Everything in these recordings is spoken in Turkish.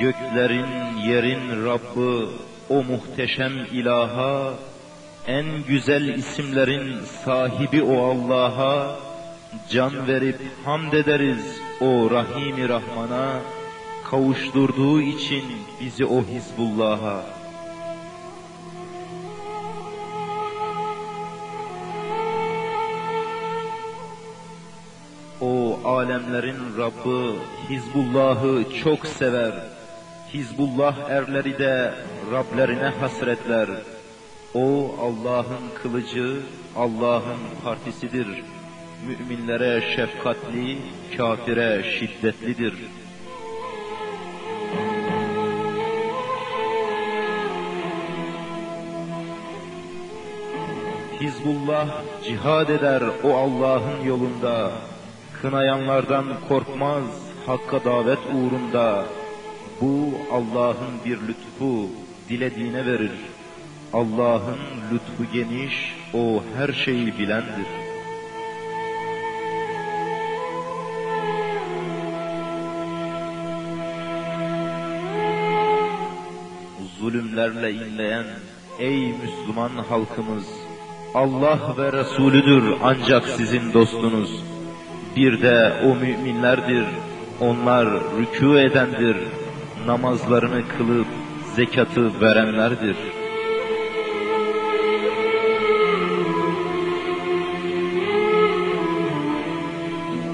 Göklerin, yerin Rabbi, o muhteşem ilaha, en güzel isimlerin sahibi o Allah'a, can verip hamd ederiz o Rahimi Rahman'a, kavuşturduğu için bizi o Hizbullah'a. O alemlerin Rabbi Hizbullah'ı çok sever. Hizbullah erleri de Rablerine hasretler. O Allah'ın kılıcı, Allah'ın partisidir. Müminlere şefkatli, kafire şiddetlidir. Hizbullah cihad eder o Allah'ın yolunda. Kınayanlardan korkmaz hakka davet uğrunda. Bu Allah'ın bir lütfu, dilediğine verir. Allah'ın lütfu geniş, o her şeyi bilendir. Zulümlerle inleyen ey Müslüman halkımız, Allah ve Resulüdür ancak sizin dostunuz. Bir de o müminlerdir, onlar rükû edendir, namazlarını kılıp zekatı verenlerdir.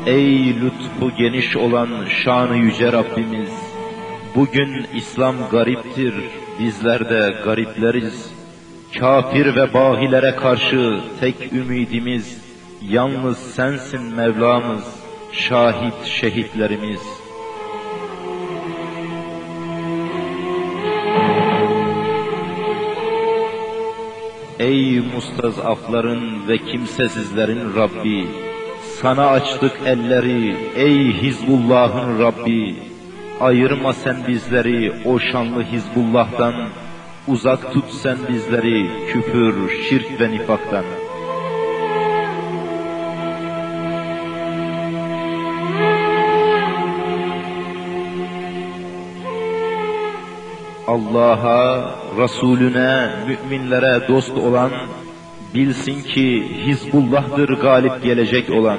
Ey lütfu geniş olan şanı yüce Rabbimiz, bugün İslam gariptir, bizler de garipleriz. Kafir ve bahilere karşı tek ümidimiz, yalnız sensin Mevlamız, şahit şehitlerimiz. Ey mustazafların ve kimsesizlerin Rabbi, sana açtık elleri, ey Hizbullah'ın Rabbi, ayırma sen bizleri o şanlı Hizbullah'tan, uzak tut sen bizleri küfür, şirk ve nifaktan. Allah'a, Resulüne, müminlere dost olan, bilsin ki Hizbullah'dır galip gelecek olan.